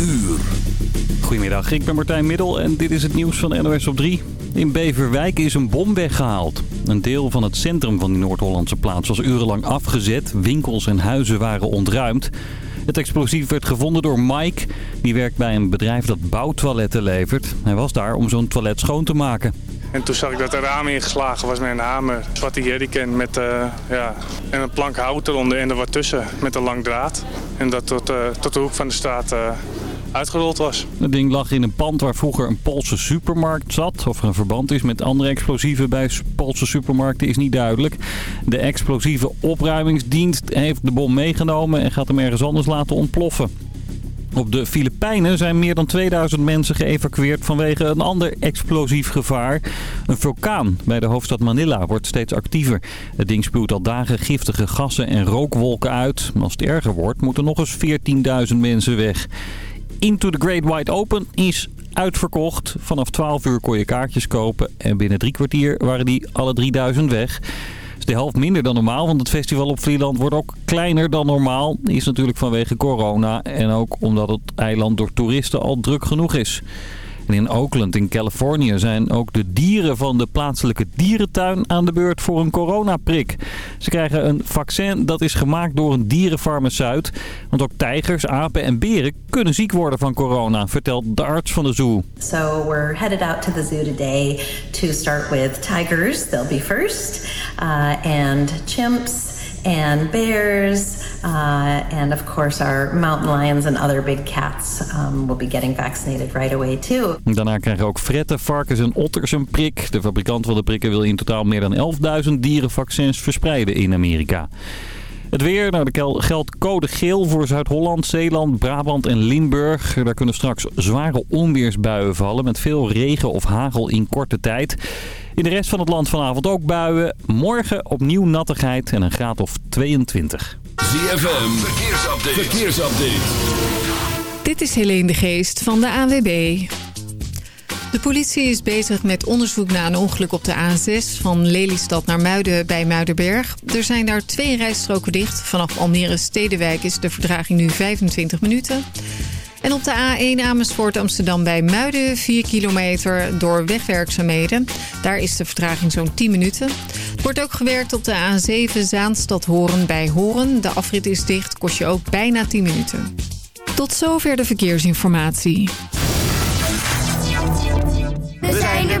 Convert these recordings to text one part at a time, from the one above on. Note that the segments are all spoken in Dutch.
uur. Goedemiddag, ik ben Martijn Middel en dit is het nieuws van NOS op 3. In Beverwijk is een bom weggehaald. Een deel van het centrum van die Noord-Hollandse plaats was urenlang afgezet. Winkels en huizen waren ontruimd. Het explosief werd gevonden door Mike. Die werkt bij een bedrijf dat bouwtoiletten levert. Hij was daar om zo'n toilet schoon te maken. En toen zag ik dat de raam ingeslagen was met een hamer. Wat die jerrycan met uh, ja, en een plank hout eronder en er wat tussen met een lang draad. En dat tot, uh, tot de hoek van de straat uh, uitgerold was. Het ding lag in een pand waar vroeger een Poolse supermarkt zat. Of er een verband is met andere explosieven bij Poolse supermarkten is niet duidelijk. De explosieve opruimingsdienst heeft de bom meegenomen en gaat hem ergens anders laten ontploffen. Op de Filipijnen zijn meer dan 2000 mensen geëvacueerd vanwege een ander explosief gevaar. Een vulkaan bij de hoofdstad Manila wordt steeds actiever. Het ding spuwt al dagen giftige gassen en rookwolken uit. Als het erger wordt moeten nog eens 14.000 mensen weg. Into the Great Wide Open is uitverkocht. Vanaf 12 uur kon je kaartjes kopen en binnen drie kwartier waren die alle 3000 weg de helft minder dan normaal, want het festival op Vlieland wordt ook kleiner dan normaal. Is natuurlijk vanwege corona en ook omdat het eiland door toeristen al druk genoeg is. In Oakland in Californië zijn ook de dieren van de plaatselijke dierentuin aan de beurt voor een coronaprik. Ze krijgen een vaccin dat is gemaakt door een dierenfarmaceut. Want ook tijgers, apen en beren kunnen ziek worden van corona, vertelt de arts van de zoo. So we're headed out to the zoo today to start with tigers. They'll be first. Uh, and chimps and bears, uh, and of course our mountain lions and other big cats um, will be getting vaccinated right away too. Daarna krijgen ook fretten, varkens en otters een prik. De fabrikant van de prikken wil in totaal meer dan 11.000 dierenvaccins verspreiden in Amerika. Het weer, nou, er geldt code geel voor Zuid-Holland, Zeeland, Brabant en Limburg. Daar kunnen straks zware onweersbuien vallen met veel regen of hagel in korte tijd. In de rest van het land vanavond ook buien. Morgen opnieuw nattigheid en een graad of 22. ZFM, verkeersupdate. verkeersupdate. Dit is Helene de Geest van de AWB. De politie is bezig met onderzoek naar een ongeluk op de A6 van Lelystad naar Muiden bij Muidenberg. Er zijn daar twee rijstroken dicht. Vanaf Almere Stedenwijk is de verdraging nu 25 minuten. En op de A1 Amersfoort Amsterdam bij Muiden 4 kilometer door wegwerkzaamheden. Daar is de vertraging zo'n 10 minuten. Er wordt ook gewerkt op de A7 Zaanstad Horen bij Horen. De afrit is dicht, kost je ook bijna 10 minuten. Tot zover de verkeersinformatie. We zijn er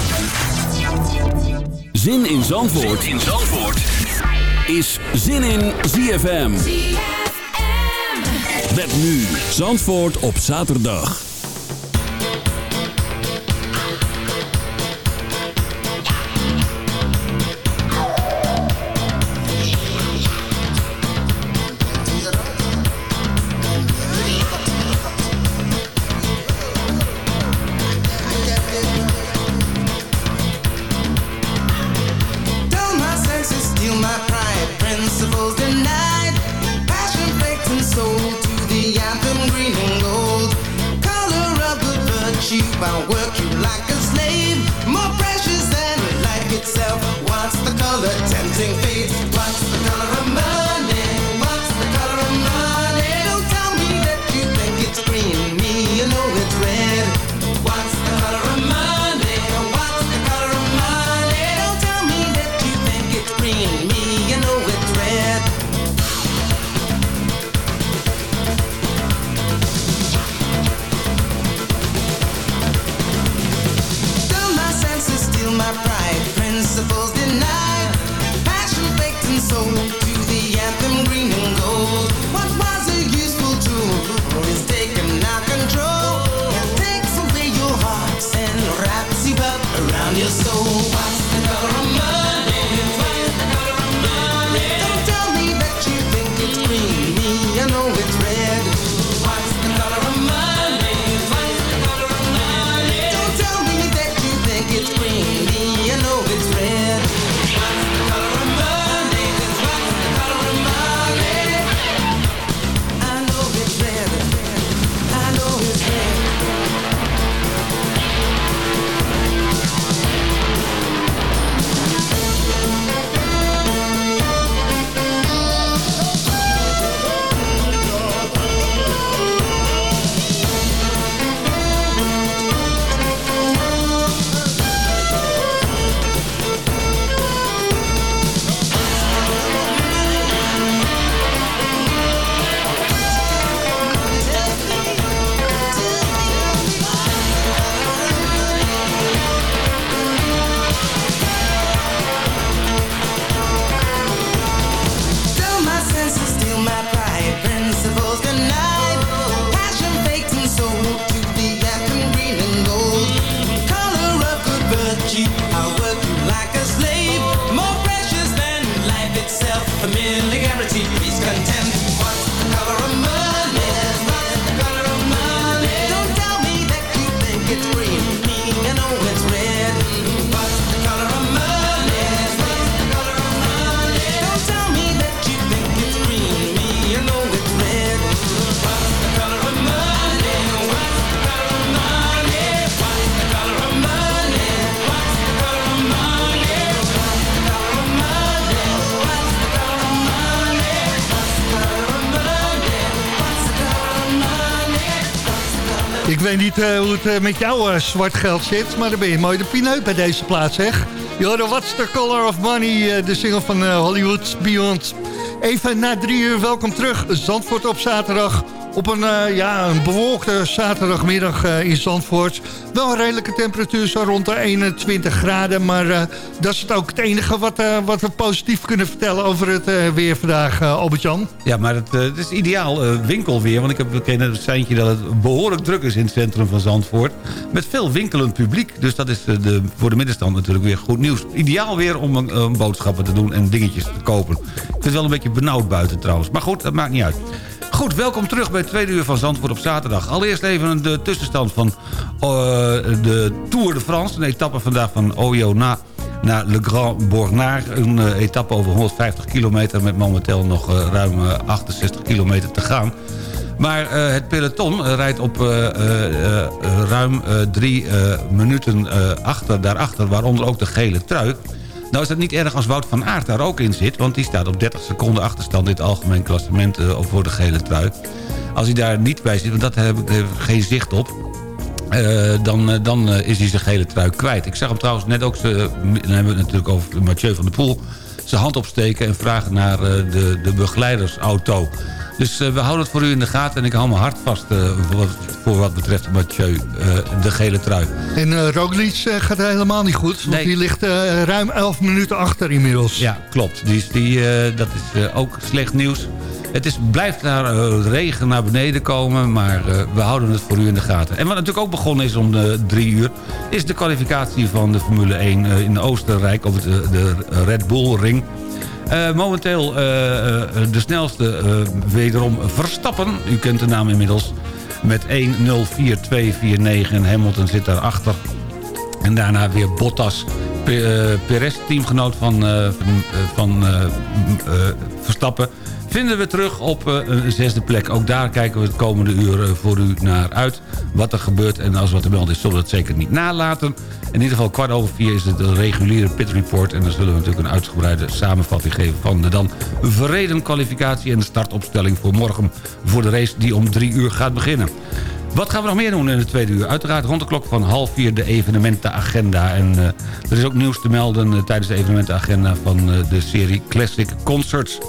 Zin in Zandvoort, zin in Zandvoort. is Zin in ZFM. Met nu Zandvoort op zaterdag. Eh, hoe het eh, met jouw eh, zwart geld zit, maar dan ben je mooi de pineut bij deze plaats, zeg. Joh, What's the Color of Money, de single van Hollywood Beyond. Even na drie uur, welkom terug. Zandvoort op zaterdag. Op een, eh, ja, een bewolkte zaterdagmiddag eh, in Zandvoort. Wel een redelijke temperatuur, zo rond de 21 graden. Maar eh, dat is het ook het enige wat, wat we positief kunnen vertellen over het weer vandaag, Albert-Jan. Ja, maar het, het is ideaal winkelweer. Want ik heb bekend het seintje dat het behoorlijk druk is in het centrum van Zandvoort. Met veel winkelend publiek. Dus dat is de, voor de middenstand natuurlijk weer goed nieuws. Ideaal weer om boodschappen te doen en dingetjes te kopen. Het wel een beetje benauwd buiten trouwens. Maar goed, dat maakt niet uit. Goed, welkom terug bij het tweede uur van Zandvoort op zaterdag. Allereerst even de tussenstand van eh, de Tour de France. Een etappe vandaag van Oyo na naar Le Grand Bornard. Een eh, etappe over 150 kilometer met momenteel nog eh, ruim eh, 68 kilometer te gaan. Maar eh, het peloton eh, rijdt op eh, eh, eh, ruim eh, drie eh, minuten eh, achter, daarachter, waaronder ook de gele trui. Nou is het niet erg als Wout van Aert daar ook in zit... want die staat op 30 seconden achterstand in het algemeen klassement eh, voor de gele trui. Als hij daar niet bij zit, want dat heb ik geen zicht op... Eh, dan, eh, dan is hij zijn gele trui kwijt. Ik zag hem trouwens net ook, dan hebben we het natuurlijk over Mathieu van der Poel... zijn hand opsteken en vragen naar eh, de, de begeleidersauto. Dus eh, we houden het voor u in de gaten en ik hou mijn hart vast eh, voor, wat, voor wat betreft Mathieu, de gele trui. En eh Roglic gaat helemaal niet goed. Want Nee. die ligt ruim 11 minuten achter inmiddels. Ja, klopt. Die, die, dat is ook slecht nieuws. Het is, blijft naar eh, regen naar beneden komen, maar eh, we houden het voor u in de gaten. En wat natuurlijk ook begonnen is om de drie uur... is de kwalificatie van de Formule 1 eh, in Oostenrijk op de, de Red Bull Ring. Momenteel de snelste eh, wederom Verstappen. U kent de naam inmiddels. Met 1.04.249 en Hamilton zit daarachter. En daarna weer Bottas. Pe- Perez, teamgenoot van, van, Verstappen... vinden we terug op eh, een zesde plek. Ook daar kijken we het komende uur eh, voor u naar uit. Wat er gebeurt en als wat er meldt is, zullen we het zeker niet nalaten. In ieder geval kwart over vier is het een reguliere pit report... en dan zullen we natuurlijk een uitgebreide samenvatting geven... van de dan verreden kwalificatie en de startopstelling voor morgen... voor de race die om drie uur gaat beginnen. Wat gaan we nog meer doen in de tweede uur? Uiteraard rond de klok van half vier de evenementenagenda. En eh, er is ook nieuws te melden tijdens de evenementenagenda van de serie Classic Concerts.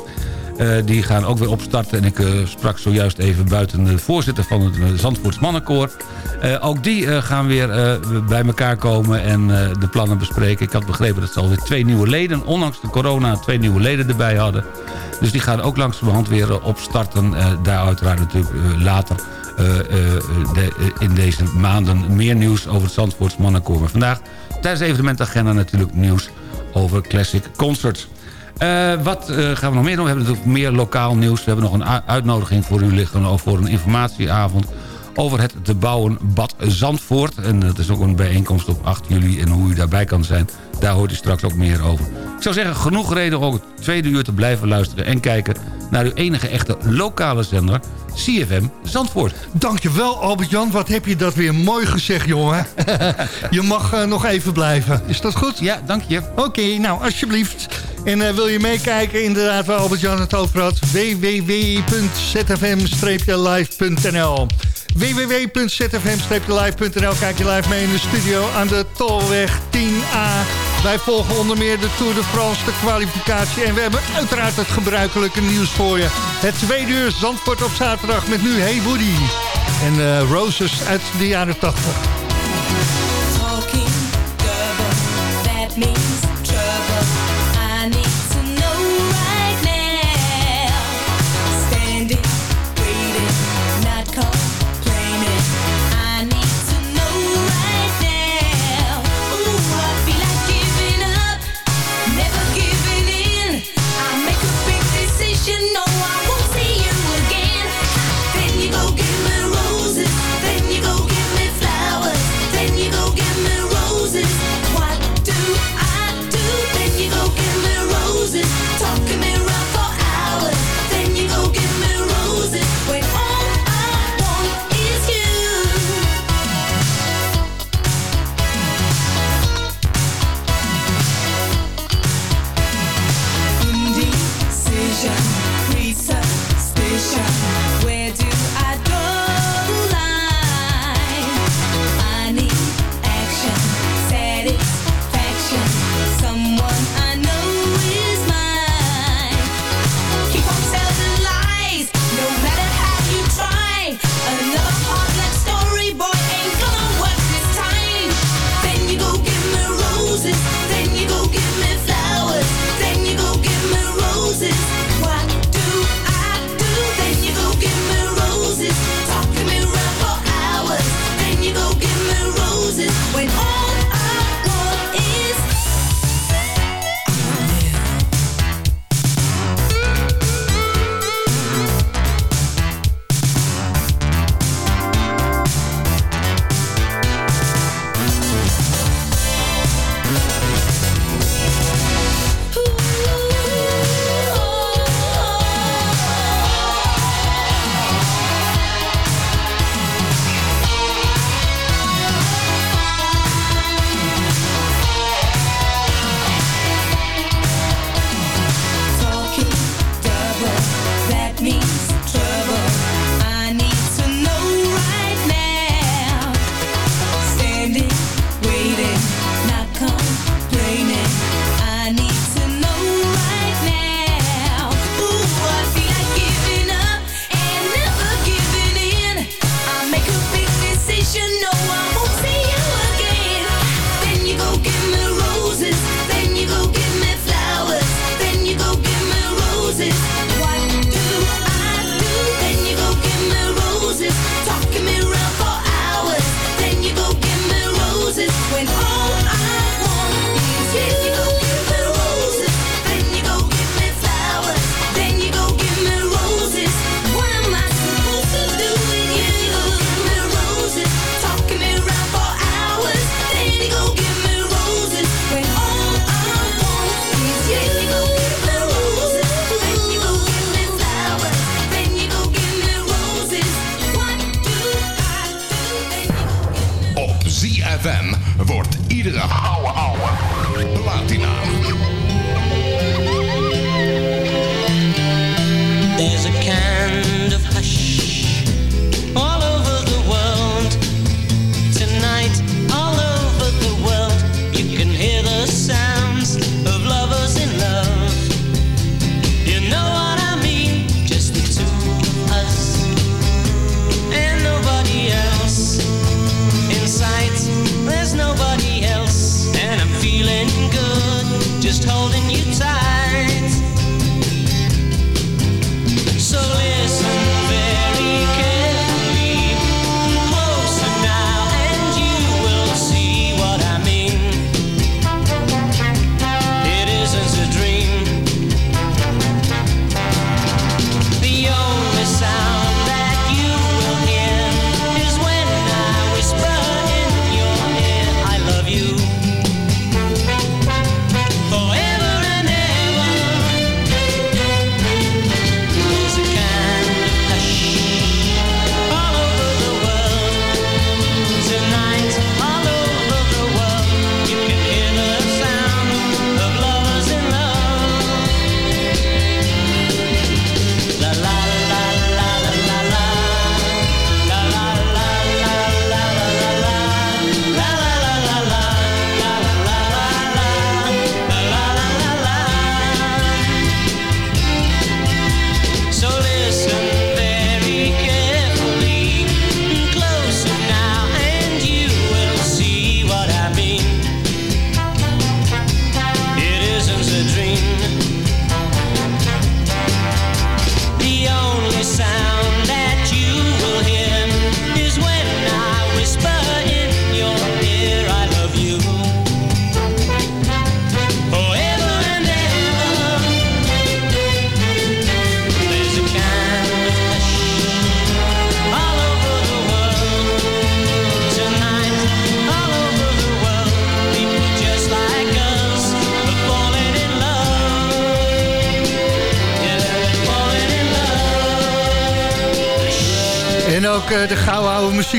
Eh, die gaan ook weer opstarten. En ik eh, sprak zojuist even buiten de voorzitter van het eh, Zandvoorts Mannenkoor. Ook die gaan weer bij elkaar komen en de plannen bespreken. Ik had begrepen dat ze alweer twee nieuwe leden, ondanks de corona, twee nieuwe leden erbij hadden. Dus die gaan ook langzamerhand weer eh, opstarten. Eh, daar uiteraard natuurlijk later de- in deze maanden meer nieuws over het Zandvoorts Mannenkoor. Maar vandaag tijdens de evenementagenda natuurlijk nieuws over Classic Concerts. Eh, wat eh, gaan we nog meer doen? We hebben natuurlijk meer lokaal nieuws. We hebben nog een uitnodiging voor u liggen voor een informatieavond over het te bouwen Bad Zandvoort. En dat is ook een bijeenkomst op 8 juli. En hoe u daarbij kan zijn, daar hoort u straks ook meer over. Ik zou zeggen, genoeg reden om ook het tweede uur te blijven luisteren... en kijken naar uw enige echte lokale zender, CFM Zandvoort. Dankjewel Albert-Jan, wat heb je dat weer mooi gezegd jongen. je mag eh, nog even blijven. Is dat goed? Ja, dank je. Oké, nou alsjeblieft. En eh, wil je meekijken inderdaad waar Albert-Jan het over had? www.zfm-live.nl www.zfm-live.nl Kijk je live mee in de studio aan de Tolweg 10A. Wij volgen onder meer de Tour de France, de kwalificatie. En we hebben uiteraard het gebruikelijke nieuws voor je. Het tweede uur Zandvoort op zaterdag met nu Hey Woody. En eh, Roses uit de jaren 80.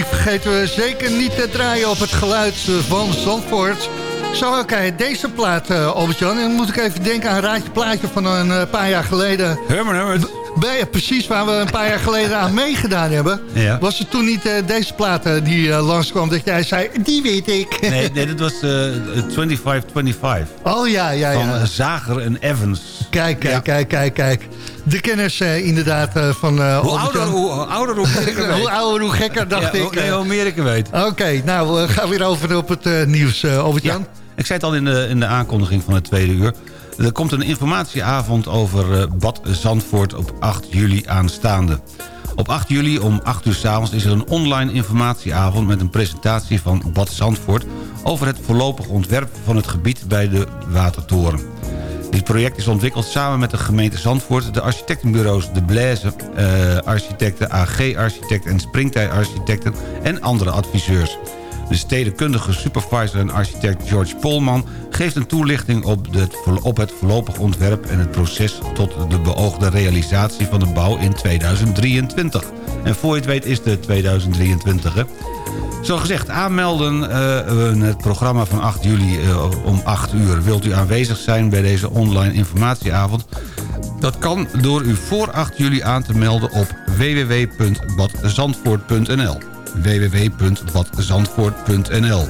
Vergeten we zeker niet te draaien op het geluid van Zandvoort. Zo, oké, deze plaat, eh, Albert-Jan. En dan moet ik even denken aan een raadje plaatje van een eh, paar jaar geleden. Herman Herman. Bij, precies waar we een paar jaar geleden aan meegedaan hebben. Ja. Was het toen niet eh, deze plaat eh, die eh, langskwam dat jij zei, die weet ik. Nee, nee, dat was eh 2525. Oh ja, ja, Van ja. eh, Zager en Evans. Kijk, kijk, kijk, kijk, kijk. De kennis inderdaad van Hoe ouder, hoe ouder, hoe weet. Hoe ouder, hoe gekker, dacht ik. nee, hoe meer ik weet. Oké, nou, we gaan weer over op het nieuws, Albert-Jan. Ik zei het al in de, in de aankondiging van het tweede uur. Er komt een informatieavond over eh, Bad Zandvoort op 8 juli aanstaande. Op 8 juli om 8 uur s avonds is er een online informatieavond... met een presentatie van Bad Zandvoort... over het voorlopig ontwerp van het gebied bij de Watertoren. Dit project is ontwikkeld samen met de gemeente Zandvoort... de architectenbureaus De Blaise, eh, architecten, AG Architect en Springtij Architecten... en andere adviseurs. De stedenkundige supervisor en architect George Polman... geeft een toelichting op, de, het voorlopig ontwerp... en het proces tot de beoogde realisatie van de bouw in 2023. En voor je het weet is het 2023, hè? Zo gezegd, aanmelden in het programma van 8 juli eh, om 8 uur. Wilt u aanwezig zijn bij deze online informatieavond? Dat kan door u voor 8 juli aan te melden op www.badzandvoort.nl www.badzandvoort.nl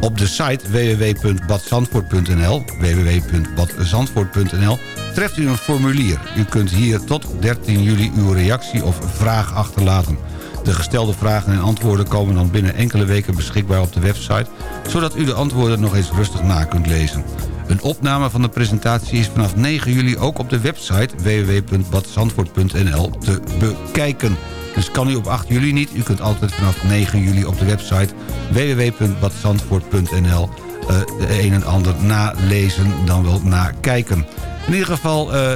Op de site www.badzandvoort.nl www.badzandvoort.nl treft u een formulier. U kunt hier tot 13 juli uw reactie of vraag achterlaten. De gestelde vragen en antwoorden komen dan binnen enkele weken beschikbaar op de website... zodat u de antwoorden nog eens rustig na kunt lezen. Een opname van de presentatie is vanaf 9 juli ook op de website www.badzandvoort.nl te bekijken. Dus kan u op 8 juli niet, u kunt altijd vanaf 9 juli op de website www.badzandvoort.nl eh, de een en ander nalezen, dan wel nakijken. In ieder geval, eh,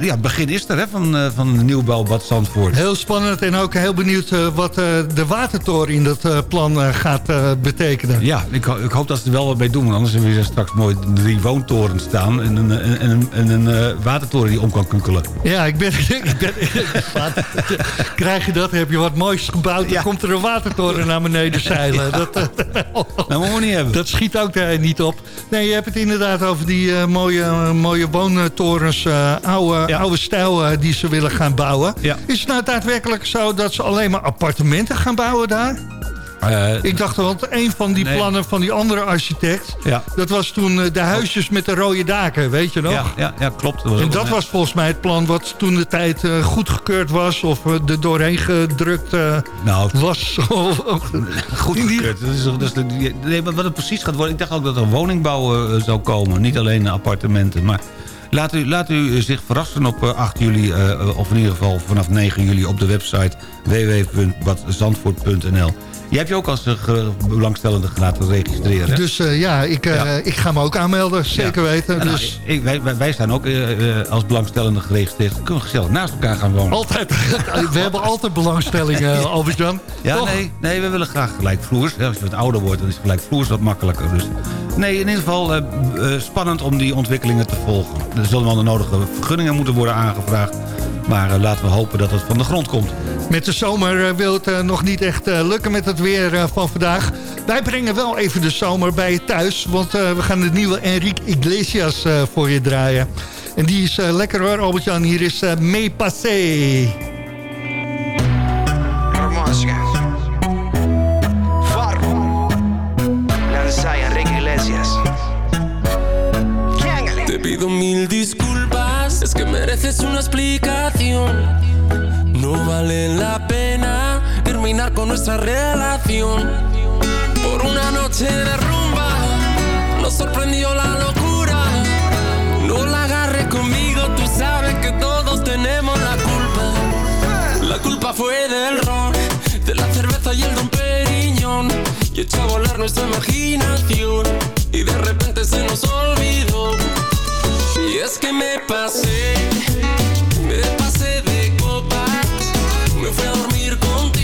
ja, het begin is er hè, van, eh, van de nieuwbouw Bad Zandvoort. Heel spannend en ook heel benieuwd eh, wat eh, de watertoren in dat plan gaat betekenen. Ja, ik, ik hoop dat ze er wel wat mee doen. Want anders hebben we straks mooi drie woontorens staan... en een, en, en een, en een watertoren die om kan kunkelen. Ja, ik ben... Ik ben krijg je dat, heb je wat moois gebouwd... dan komt er een watertoren naar beneden zeilen. Dat, Dat we niet hebben. dat schiet ook eh, niet op. Nee, je hebt het inderdaad over die mooie, mooie woontorens... eh, oude, oude stijl eh, die ze willen gaan bouwen. Ja. Is het nou daadwerkelijk zo dat ze alleen maar appartementen gaan bouwen daar? Eh, Ik dacht, want een van die Nee. plannen van die andere architect... Ja. dat was toen eh, de huisjes met de rode daken, weet je nog? ja, ja, ja, klopt. Dat was En dat was volgens mij het plan wat toen de tijd eh, goedgekeurd was... of eh, er doorheen gedrukt eh, Nou, was. goed gekeurd. Dat is, dat is, nee, maar wat het precies gaat worden... Ik dacht ook dat er woningbouw eh, zou komen. Niet alleen appartementen. Maar laat u, laat u zich verrassen op eh, 8 juli... eh, of in ieder geval vanaf 9 juli op de website www.badzandvoort.nl. Je hebt je ook als belangstellende laten registreren. Dus eh, ja, ik, eh, Ja. ik ga me ook aanmelden, zeker Ja. weten. Nou, dus ik, wij, wij- staan ook eh, als belangstellende geregistreerd. Kunnen we gezellig naast elkaar gaan wonen. altijd, we hebben altijd belangstelling, eh, Albert-Jan. Ja, Toch? nee, nee, we willen graag gelijkvloers. Als je wat ouder wordt, dan is gelijkvloers wat makkelijker. Dus. Nee, in ieder geval spannend om die ontwikkelingen te volgen. Er zullen wel de nodige vergunningen moeten worden aangevraagd. Maar eh, laten we hopen dat het van de grond komt. Met de zomer eh, wil het eh, nog niet echt lukken met het weer van vandaag. Wij brengen wel even de zomer bij je thuis. Want we gaan de nieuwe Enrique Iglesias voor je draaien. En die is lekker hoor, Albert-Jan. Hier is Me Passé. Nuestra relación. Por una noche de rumba nos sorprendió la locura. No la agarres conmigo, tú sabes que todos tenemos la culpa. La culpa fue del ron, de la cerveza y el don Periñón. Y echó a volar nuestra imaginación. Y de repente se nos olvidó. Y es que me pasé, me pasé de copas. Me fui a dormir contigo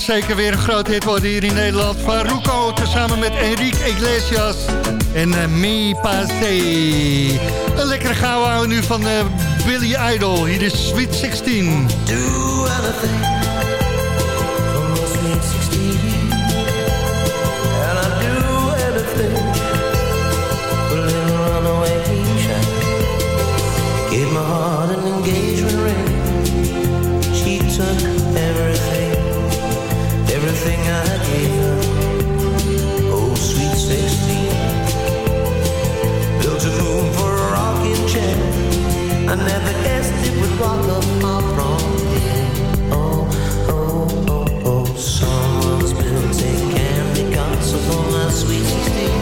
zeker weer een groot hit worden hier in Nederland. Faruko tezamen met Enrique Iglesias en uh, Passé. Een lekkere gouden nu van uh, Billy Idol. Hier is Sweet 16. Do anything castle for my sweet 16.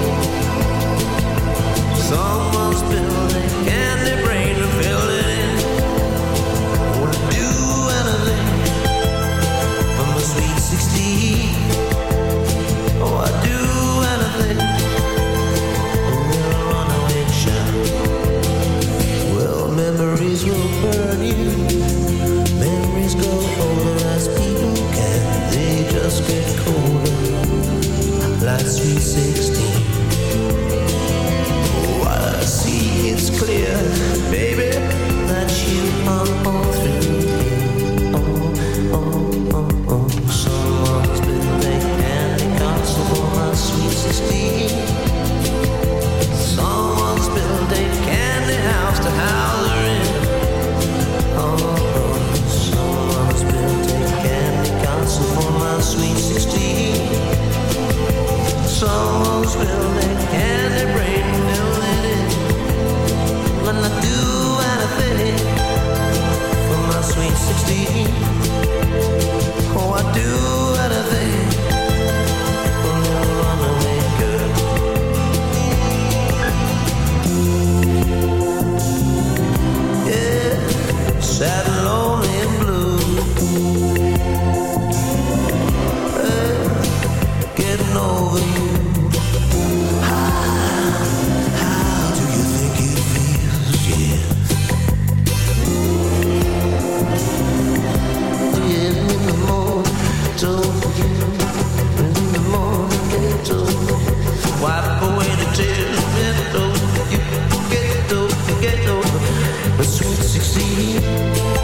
The sweet 16.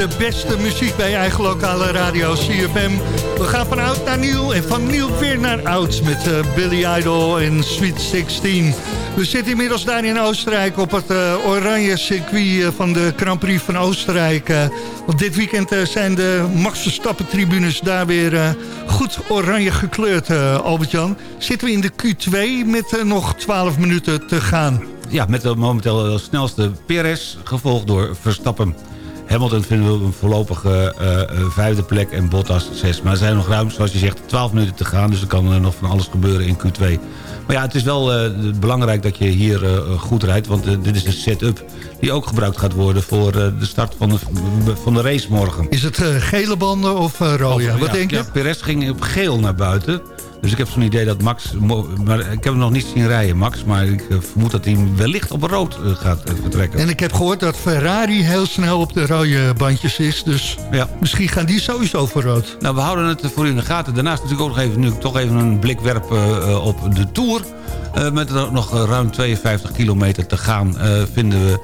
De beste muziek bij je eigen lokale radio CFM. We gaan van oud naar nieuw en van nieuw weer naar oud met eh, Billy Idol en Sweet 16. We zitten inmiddels daar in Oostenrijk op het eh, oranje circuit eh, van de Grand Prix van Oostenrijk. Eh, want dit weekend zijn de Max Verstappen tribunes daar weer goed oranje gekleurd, Albert-Jan. Zitten we in de Q2 met nog 12 minuten te gaan. Ja, met de momenteel snelste Perez, gevolgd door Verstappen. Hamilton vinden we een voorlopige eh, eh, vijfde plek en Bottas zes. Maar er zijn nog ruim, zoals je zegt, 12 minuten te gaan. Dus er kan er nog van alles gebeuren in Q2. Maar ja, het is wel eh, belangrijk dat je hier eh, goed rijdt. Want eh, dit is een setup die ook gebruikt gaat worden... voor eh, de start van de, van de race morgen. Is het eh, gele banden of eh, rode? Wat ja, denk je? Ja, Perez ging op geel naar buiten. Dus ik heb zo'n idee dat Max... Maar ik heb hem nog niet zien rijden, Max. Maar ik eh, vermoed dat hij wellicht op rood eh, gaat eh, vertrekken. En ik heb gehoord dat Ferrari heel snel op de rode bandjes is. Dus Ja. misschien gaan die sowieso voor rood. Nou, we houden het voor u in de gaten. Daarnaast natuurlijk ook nog even, nu toch even een blik werpen eh, op de Tour. Eh, met nog eh, ruim 52 kilometer te gaan eh, vinden we eh,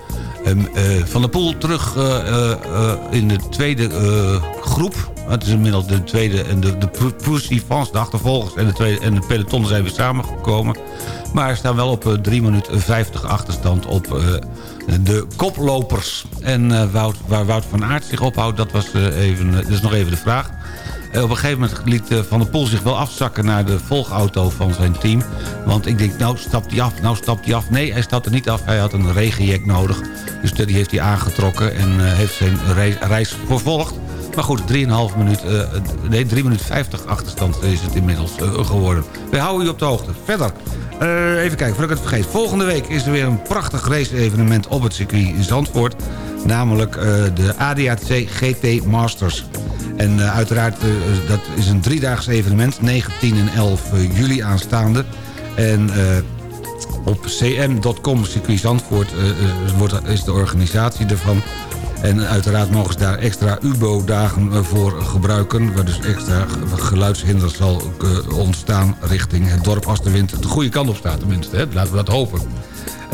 Van der Poel terug eh, eh, eh, in de tweede eh, groep. Het is inmiddels de tweede en de, de de achtervolgers en de, tweede, en de peloton zijn weer samengekomen. Maar staan wel op eh, 3 minuten 50 achterstand op eh, de koplopers. En eh, Wout, waar Wout van Aert zich ophoudt, dat, was, eh, even, dat is nog even de vraag. Eh, op een gegeven moment liet eh, Van der Poel zich wel afzakken naar de volgauto van zijn team. Want ik denk, nou stapt hij af, nou stapt hij af. Nee, hij stapte niet af, hij had een regenjek nodig. Dus die heeft hij aangetrokken en eh, heeft zijn reis, reis vervolgd. Maar goed, 3,5 minuut, eh, nee, 3 minuten 50 achterstand is het inmiddels eh, geworden. We houden u op de hoogte. Verder, eh, even kijken, voordat ik het vergeet. Volgende week is er weer een prachtig race-evenement op het circuit in Zandvoort. Namelijk de ADAC GT Masters. En uiteraard, dat is een driedaags evenement, 9, 10 en 11 eh, juli aanstaande. En op cm.com, circuit Zandvoort, wordt, is de organisatie ervan. En uiteraard mogen ze daar extra UBO-dagen eh, voor gebruiken... waar dus extra geluidshinder zal eh, ontstaan richting het dorp... als de wind de goede kant op staat tenminste. Hè? Laten we dat hopen.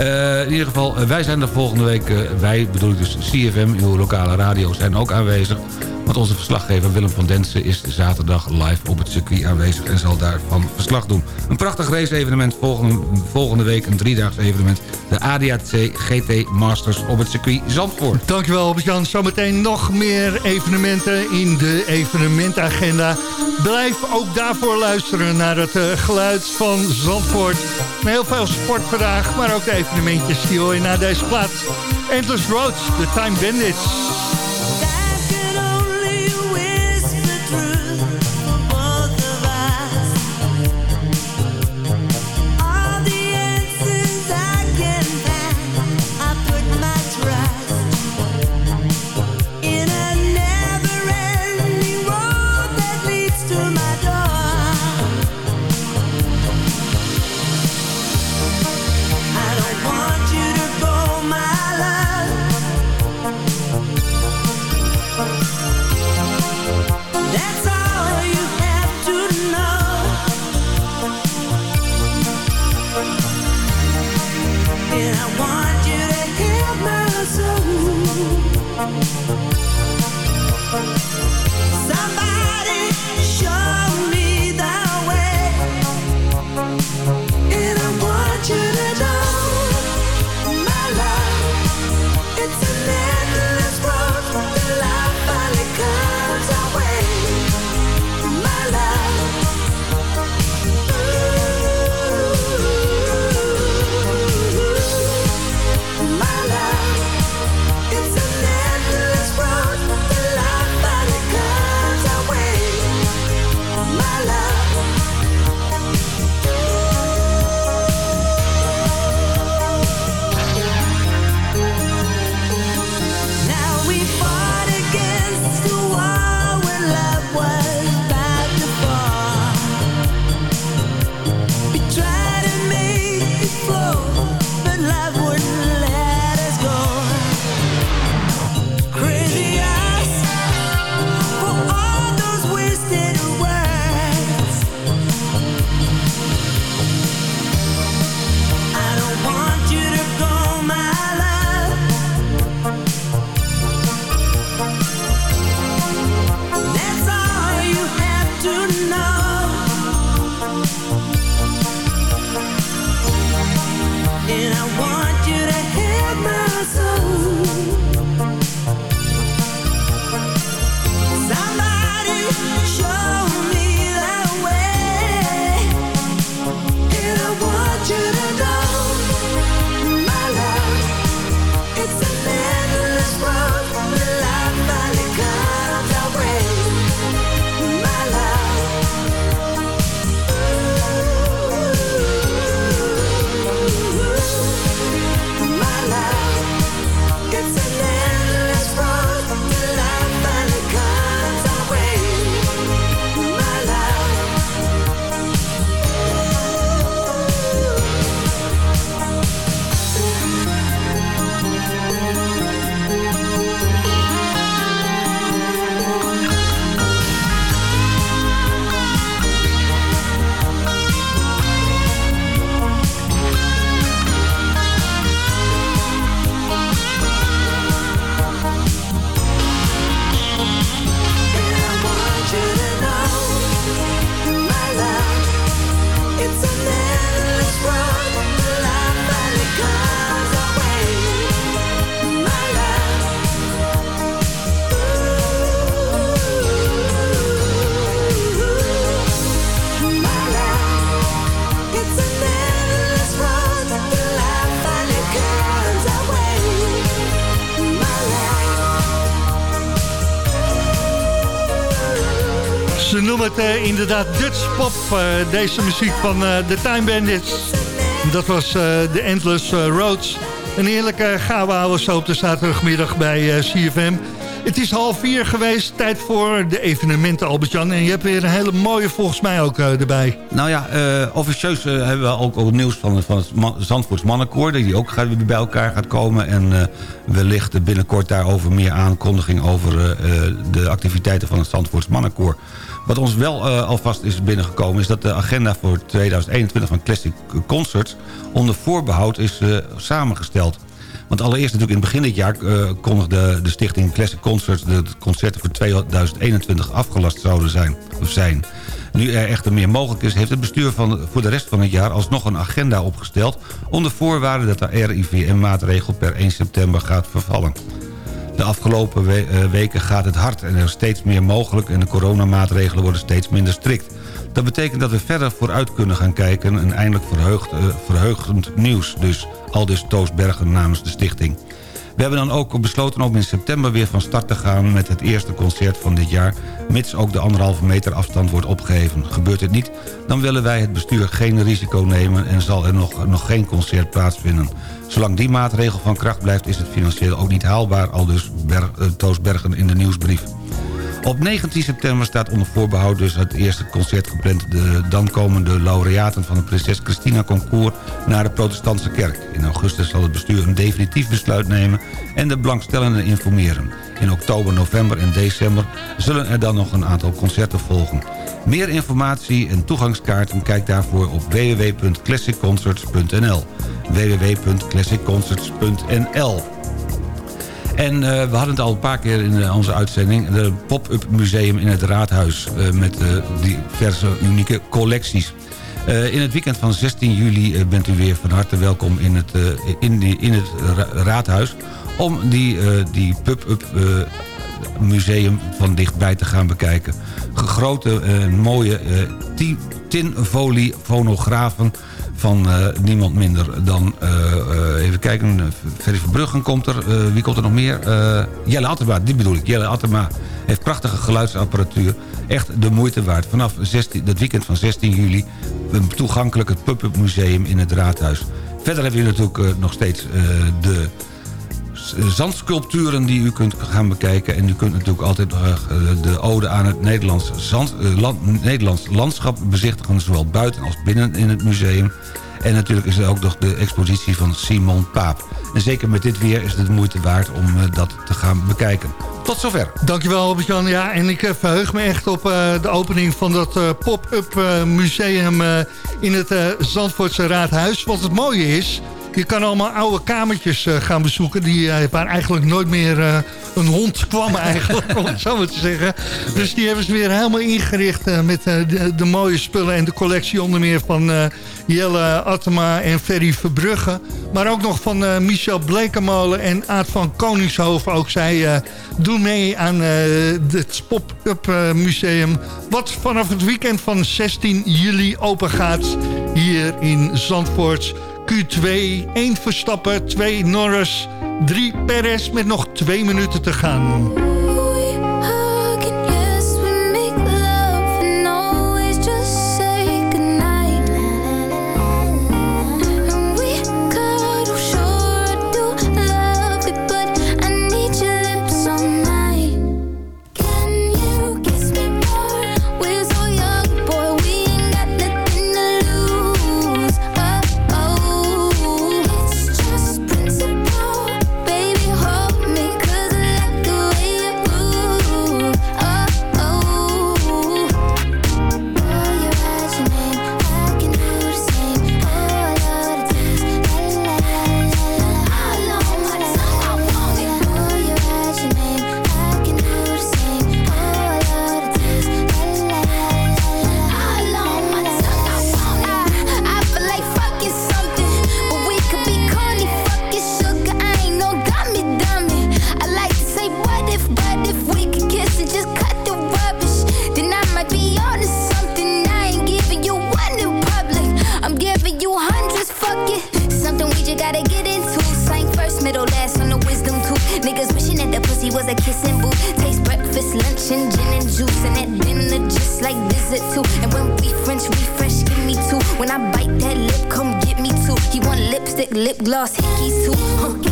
Eh, in ieder geval, eh, wij zijn er volgende week... eh, wij bedoel ik dus CFM, uw lokale radio, zijn ook aanwezig. Want onze verslaggever Willem van Densen is zaterdag live op het circuit aanwezig... en zal daarvan verslag doen. Een prachtig race-evenement volgende, volgende week, een driedaags evenement. De ADAC GT Masters op het circuit Zandvoort. Dankjewel Albert-Jan. Zometeen nog meer evenementen in de evenementagenda. Blijf ook daarvoor luisteren naar het geluid van Zandvoort. Heel veel sport vandaag, maar ook de evenementjes die hoor je na deze plaats. Endless Roads, The Time Bandits. Inderdaad Dutch pop, eh, deze muziek van eh, de Time Bandits. Dat was eh, de Endless eh, Roads. Een heerlijke gauw zo op de zaterdagmiddag bij eh, CFM. Het is half vier geweest, tijd voor de evenementen, Albert-Jan. En je hebt weer een hele mooie volgens mij ook eh, erbij. Nou ja, eh, officieus eh, hebben we ook, ook nieuws van, van het Zandvoorts Mannenkoor... die ook gaat, bij elkaar gaat komen. En wellicht binnenkort daarover meer aankondiging... over de activiteiten van het Zandvoorts Mannenkoor. Wat ons wel alvast is binnengekomen... is dat de agenda voor 2021 van Classic Concerts... onder voorbehoud is samengesteld. Want allereerst natuurlijk in het begin dit jaar eh, kondigde de stichting Classic Concerts... de concerten voor 2021 afgelast zouden zijn. Of zijn. Nu er echter meer mogelijk is... heeft het bestuur van, voor de rest van het jaar alsnog een agenda opgesteld... onder voorwaarde dat de RIVM-maatregel per 1 september gaat vervallen. De afgelopen eh, weken gaat het hard en er is steeds meer mogelijk... en de coronamaatregelen worden steeds minder strikt. Dat betekent dat we verder vooruit kunnen gaan kijken... en eindelijk eh, verheugend nieuws dus. Al dus Toos Bergen namens de stichting. We hebben dan ook besloten om in september weer van start te gaan... met het eerste concert van dit jaar... mits ook de anderhalve meter afstand wordt opgeheven. Gebeurt dit niet, dan willen wij het bestuur geen risico nemen... en zal er nog, nog geen concert plaatsvinden. Zolang die maatregel van kracht blijft... is het financieel ook niet haalbaar... al dus Ber, eh, Toos Bergen in de nieuwsbrief. Op 19 september staat onder voorbehoud dus het eerste concert gepland. De, dan komen de laureaten van het Prinses Christina Concours naar de protestantse kerk. In augustus zal het bestuur een definitief besluit nemen en de belangstellenden informeren. In oktober, november en december zullen er dan nog een aantal concerten volgen. Meer informatie en toegangskaarten kijk daarvoor op www.classicconcerts.nl www.classicconcerts.nl en eh, we hadden het al een paar keer in eh, onze uitzending... de pop-up museum in het Raadhuis... eh, met diverse unieke collecties. In het weekend van 16 juli bent u weer van harte welkom in het, in in het ra- Raadhuis... om die, die pop-up museum van dichtbij te gaan bekijken. Grote, mooie ti- tinfolie fonografen van eh, niemand minder dan... eh, eh, even kijken, Ferry Verbruggen komt er. Wie komt er nog meer? Jelle Attema, die bedoel ik. Jelle Attema heeft prachtige geluidsapparatuur. Echt de moeite waard. Vanaf 16, dat weekend van 16 juli... een toegankelijk het Pub-Up Museum in het Raadhuis. Verder hebben we natuurlijk nog steeds de zandsculpturen die u kunt gaan bekijken. En u kunt natuurlijk altijd eh, de ode aan het Nederlands, zand, eh, land, Nederlands landschap bezichtigen... zowel buiten als binnen in het museum. En natuurlijk is er ook nog de expositie van Simon Paap. En zeker met dit weer is het de moeite waard om eh, dat te gaan bekijken. Tot zover. Dankjewel Albert-Jan. Ja, en ik verheug me echt op de opening van dat pop-up museum in het Zandvoortse Raadhuis. Want het mooie is, je kan allemaal oude kamertjes eh, gaan bezoeken... Die, eh, waar eigenlijk nooit meer eh, een hond kwam eigenlijk, om het zo maar te zeggen. Dus die hebben ze weer helemaal ingericht met de, mooie spullen... en de collectie onder meer van Jelle Attema en Ferry Verbrugge. Maar ook nog van Michel Blekemolen en Aad van Koningshoven. Ook zij doen mee aan het Pop-Up Museum... wat vanaf het weekend van 16 juli open gaat hier in Zandvoort... Q2, 1 Verstappen, 2 Norris, 3 Perez met nog 2 minuten te gaan. Too. And when we French refresh, give me two. When I bite that lip, come get me two. He want lipstick, lip gloss, hickeys too. Huh.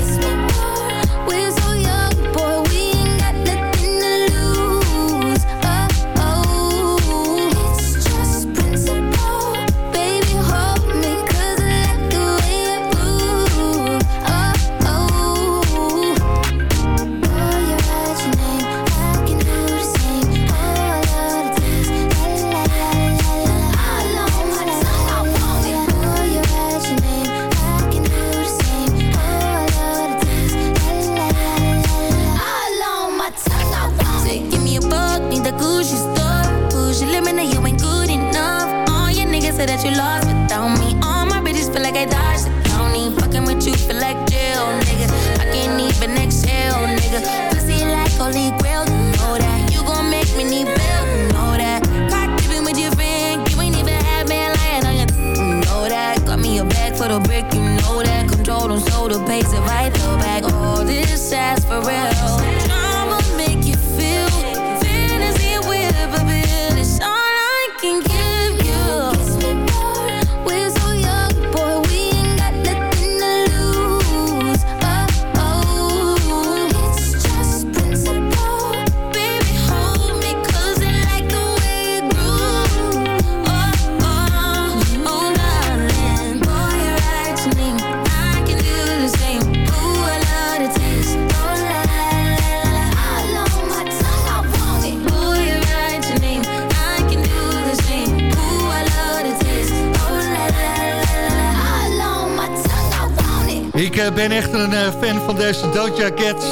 Fan van deze Doja Cats.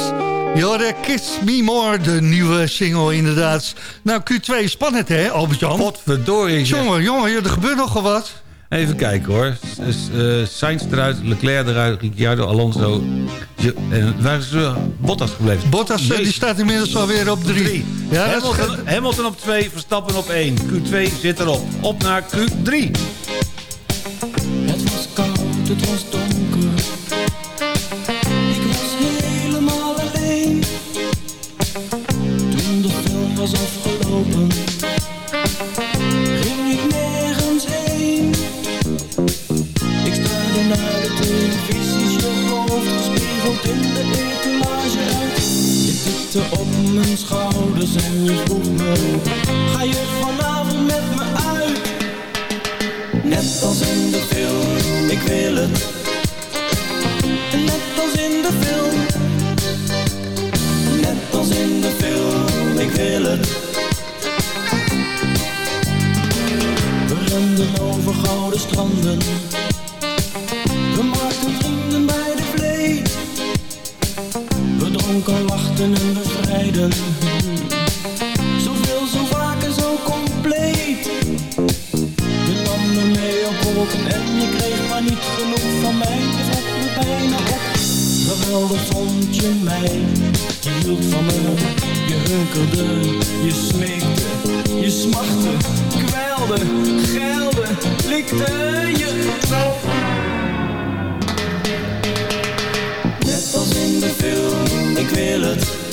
Je hoorde Kiss Me More, de nieuwe single inderdaad. Nou, Q2 spannend hè, Albert-Jan? Potverdorie. Jongen, jongen, er gebeurt nogal wat. Even kijken hoor. Eh, Sainz eruit, Leclerc eruit, Ricciardo, Alonso. Je- En waar is uh, Bottas gebleven? Bottas eh, die staat inmiddels alweer op drie. Ja, Hamilton op 2, Verstappen op 1. Q2 zit erop. Op naar Q3. Het was koud, het was donker. Was afgelopen, ging ik nergens heen. Ik staarde naar de televisie, je hoofd gespiegeld in de etalage uit. Je tikte op mijn schouders en je vroeg me, ga je vanavond met me uit? Net als in de film, ik wil het. Net als in de film. We renden over gouden stranden. We maakten vrienden bij de vlee. We dronken, lachten en bevrijden. Zoveel, zo vaak en zo compleet. Je nam me mee op wolken en je kreeg maar niet genoeg van mij. Je vat me bijna op. Geweldig vond je mij. Je hield van me, je hunkerde, je smeekte, je smachtte, kwelde, geilde, likte je zo. Net als in de film, ik wil het.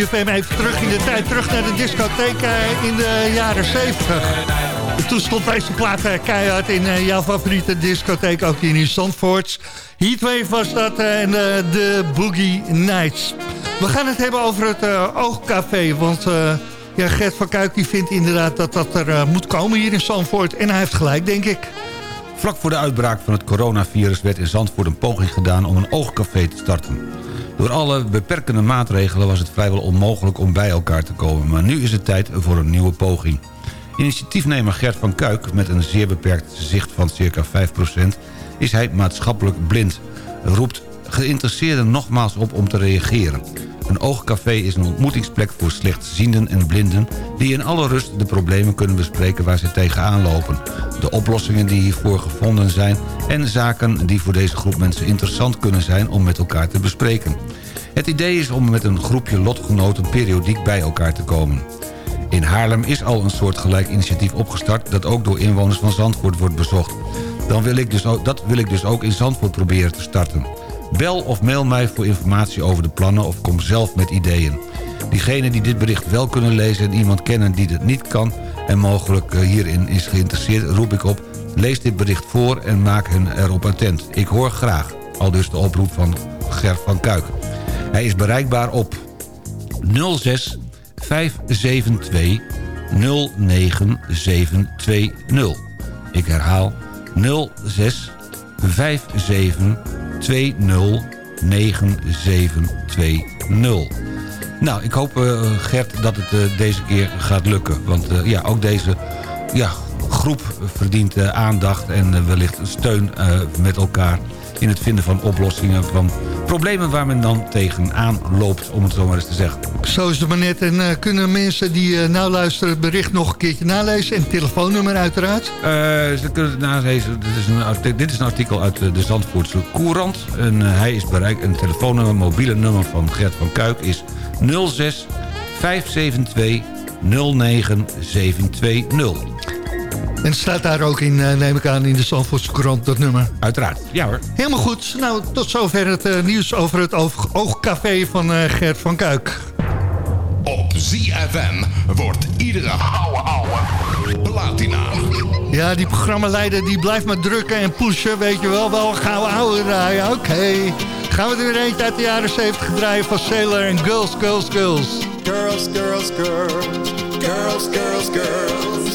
CFM even terug in de tijd. Terug naar de discotheek eh, in de jaren 70. Toen stond deze plaat eh, keihard in eh, jouw favoriete discotheek. Ook hier in Zandvoort. Heatwave was dat en de Boogie Nights. We gaan het hebben over het Oogcafé. Want ja, Gert van Kuik die vindt inderdaad dat dat er moet komen hier in Zandvoort. En hij heeft gelijk, denk ik. Vlak voor de uitbraak van het coronavirus werd in Zandvoort een poging gedaan om een oogcafé te starten. Door alle beperkende maatregelen was het vrijwel onmogelijk om bij elkaar te komen. Maar nu is het tijd voor een nieuwe poging. Initiatiefnemer Gert van Kuik, met een zeer beperkt zicht van circa 5%... is hij maatschappelijk blind. Roept geïnteresseerden nogmaals op om te reageren. Een oogcafé is een ontmoetingsplek voor slechtzienden en blinden... die in alle rust de problemen kunnen bespreken waar ze tegenaan lopen. De oplossingen die hiervoor gevonden zijn... en zaken die voor deze groep mensen interessant kunnen zijn om met elkaar te bespreken. Het idee is om met een groepje lotgenoten periodiek bij elkaar te komen. In Haarlem is al een soortgelijk initiatief opgestart... dat ook door inwoners van Zandvoort wordt bezocht. Dan wil ik dus dat wil ik dus ook in Zandvoort proberen te starten. Bel of mail mij voor informatie over de plannen of kom zelf met ideeën. Diegenen die dit bericht wel kunnen lezen en iemand kennen die dit niet kan... en mogelijk eh, hierin is geïnteresseerd, roep ik op... lees dit bericht voor en maak hen erop attent. Ik hoor graag. Al dus de oproep van Gert van Kuik. Hij is bereikbaar op 06 572 09720. Ik herhaal 06 5720 9720. Nou, ik hoop eh, Gert dat het eh, deze keer gaat lukken. Want eh, ja, ook deze ja, groep verdient aandacht en wellicht steun met elkaar... in het vinden van oplossingen van problemen waar men dan tegenaan loopt, om het zo maar eens te zeggen. Zo is het maar net. En eh, kunnen mensen die eh, nou luisteren het bericht nog een keertje nalezen? En telefoonnummer uiteraard? Eh, ze kunnen het nalezen. Dit is een artikel, dit is een artikel uit de Zandvoortse Courant. En hij is bereikt. Een telefoonnummer, mobiele nummer van Gert van Kuik is 06 572 09720. En staat daar ook in, eh, neem ik aan, in de Zandvoortse krant, dat nummer. Uiteraard, ja hoor. Helemaal goed. Nou, tot zover het eh, nieuws over het oog- oogcafé van eh, Gert van Kuik. Op ZFM wordt iedere ouwe ouwe platina. Ja, die programmaleider die blijft maar drukken en pushen, weet je wel. Wel gaan we ouder draaien, oké. Gaan we er weer eentje uit de jaren 70 draaien van Sailor en Girls, Girls, Girls. Girls, girls, girls, girls, girls, girls,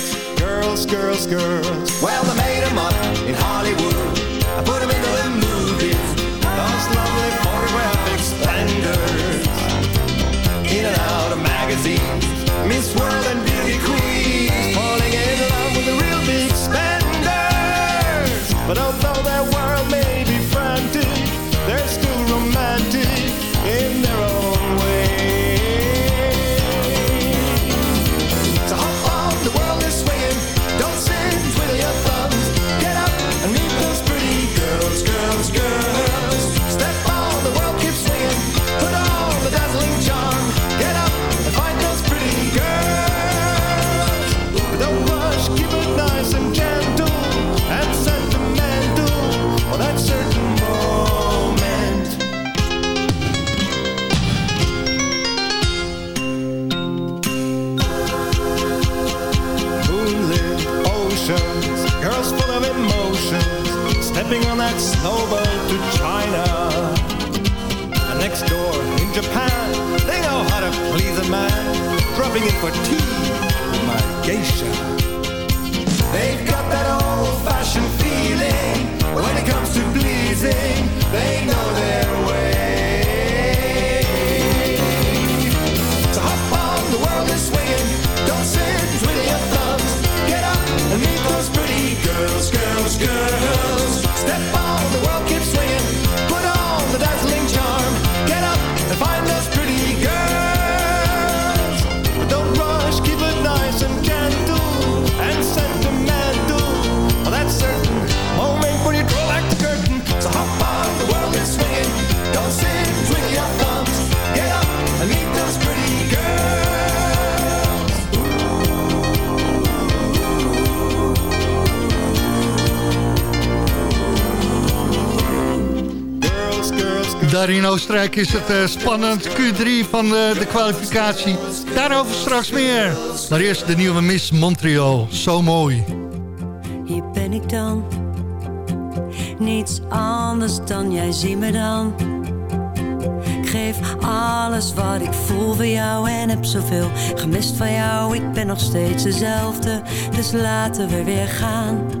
girls, girls, girls. Well, they made 'em up in Hollywood. I put 'em into the movies. Those lovely photographic splendors. In and out of magazines. Miss World and Beauty Queens. On to China. And next door in Japan, they know how to please a man, dropping in for tea with my geisha. Daar in Oostenrijk is het eh, spannend. Q3 van eh, de kwalificatie. Daarover straks meer. Maar eerst de nieuwe Miss Montreal. Zo mooi. Hier ben ik dan. Niets anders dan jij zie me dan. Ik geef alles wat ik voel voor jou en heb zoveel gemist van jou. Ik ben nog steeds dezelfde, dus laten we weer gaan.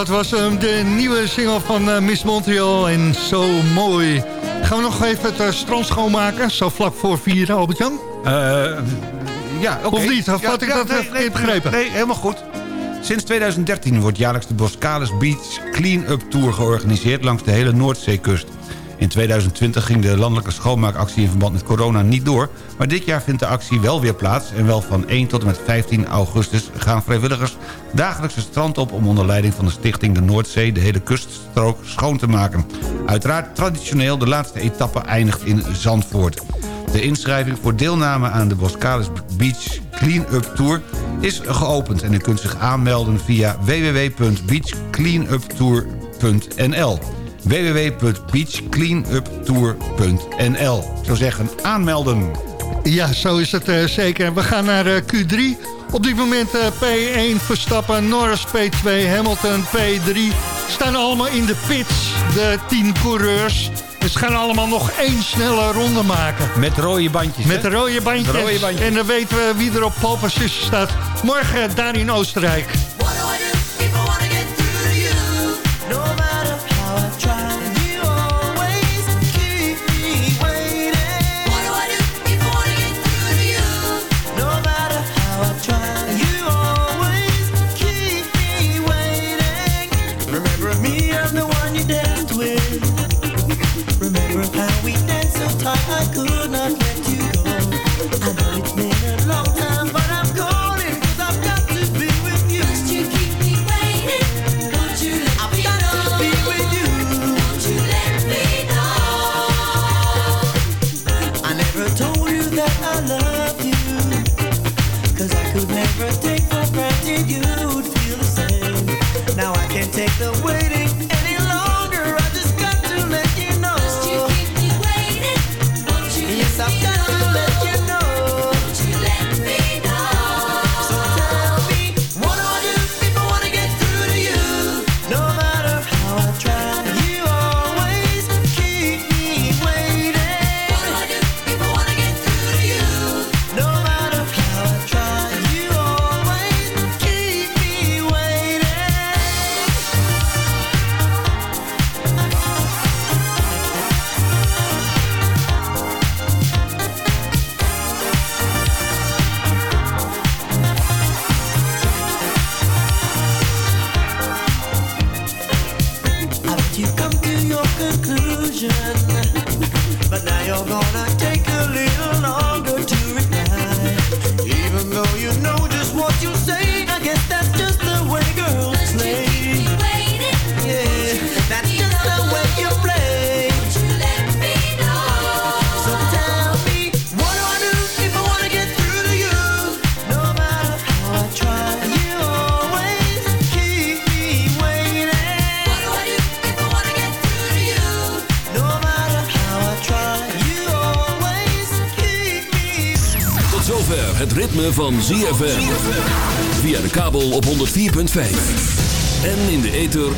Dat was hem, de nieuwe single van eh, Miss Montreal en Zo Mooi. Gaan we nog even het eh, strand schoonmaken, zo vlak voor vier, Albert-Jan? ja, oké. Of niet? Of Ja, had ik ja, dat nee, even nee, begrepen? Nee, helemaal goed. Sinds 2013 wordt jaarlijks de Boskalis Beach Clean-up Tour georganiseerd langs de hele Noordzeekust. In 2020 ging de landelijke schoonmaakactie in verband met corona niet door... maar dit jaar vindt de actie wel weer plaats... en wel van 1 tot en met 15 augustus gaan vrijwilligers dagelijks het strand op... om onder leiding van de stichting de Noordzee de hele kuststrook schoon te maken. Uiteraard traditioneel de laatste etappe eindigt in Zandvoort. De inschrijving voor deelname aan de Boskalis Beach Clean-up Tour is geopend... en u kunt zich aanmelden via www.beachcleanuptour.nl www.beachcleanuptour.nl Ik zou zeggen, aanmelden. Ja, zo is het eh, zeker. We gaan naar eh, Q3. Op dit moment eh, P1 Verstappen, Norris P2, Hamilton P3. Staan allemaal in de pits, de 10 coureurs. Ze gaan allemaal nog één snelle ronde maken. Met rode bandjes, Met rode bandjes. De rode bandjes. En dan weten we wie er op pole staat. Morgen daar in Oostenrijk.